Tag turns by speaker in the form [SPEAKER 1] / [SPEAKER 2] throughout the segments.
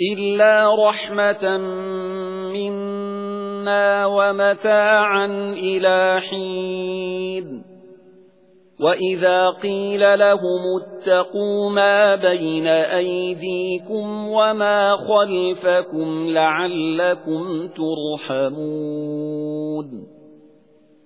[SPEAKER 1] إِلَّا رَحْمَةً مِنَّا وَمَتَاعًا إِلَى حِينٍ وَإِذَا قِيلَ لَهُمُ اتَّقُوا مَا بَيْنَ أَيْدِيكُمْ وَمَا خَلْفَكُمْ لَعَلَّكُمْ تُرْحَمُونَ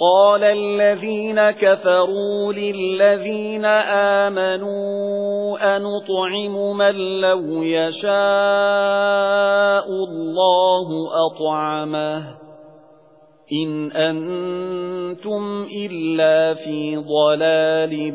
[SPEAKER 1] قَالَ الَّذِينَ كَفَرُوا لِلَّذِينَ آمَنُوا أَنُطْعِمُ مَن لَّوْ يَشَاءُ اللَّهُ أَطْعَمَهُ إِنْ أَنْتُمْ إِلَّا فِي ضَلَالٍ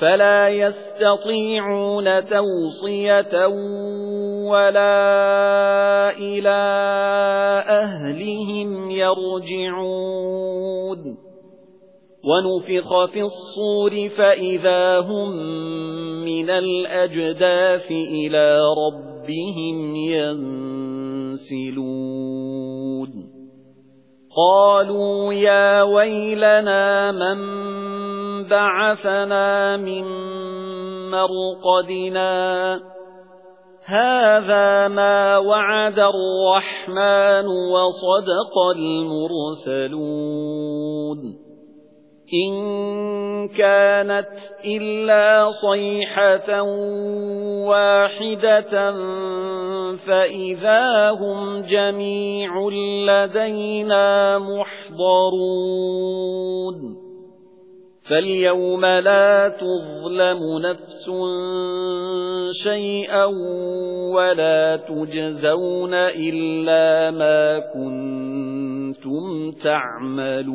[SPEAKER 1] فَلَا يَسْتَطِيعُونَ تَوْصِيَةً وَلَا إِلَى أَهْلِهِمْ يَرْجِعُونَ. وَنُفِخَ فِي الصُّورِ فَإِذَا هُمْ مِنَ الْأَجْدَاثِ إِلَى رَبِّهِمْ يَنسِلُونَ. قَالُوا يَا وَيْلَنَا مَنْ بَعَثَنَا مِنْ مَرْقَدِنَا. هَذَا مَا وَعَدَ الرَّحْمَنُ وَصَدَقَ الْمُرْسَلُونَ. إِن كَانَتْ إِلَّا صَيْحَةً وَاحِدَةً فَإِذَا هُمْ جَمِيعٌ لَّدَيْنَا مُحْضَرُونَ. فَالْيَوْمَ لَا تُظْلَمُ نَفْسٌ شَيْئًا وَلَا تُجْزَوْنَ إِلَّا مَا كُنتُمْ تَعْمَلُونَ.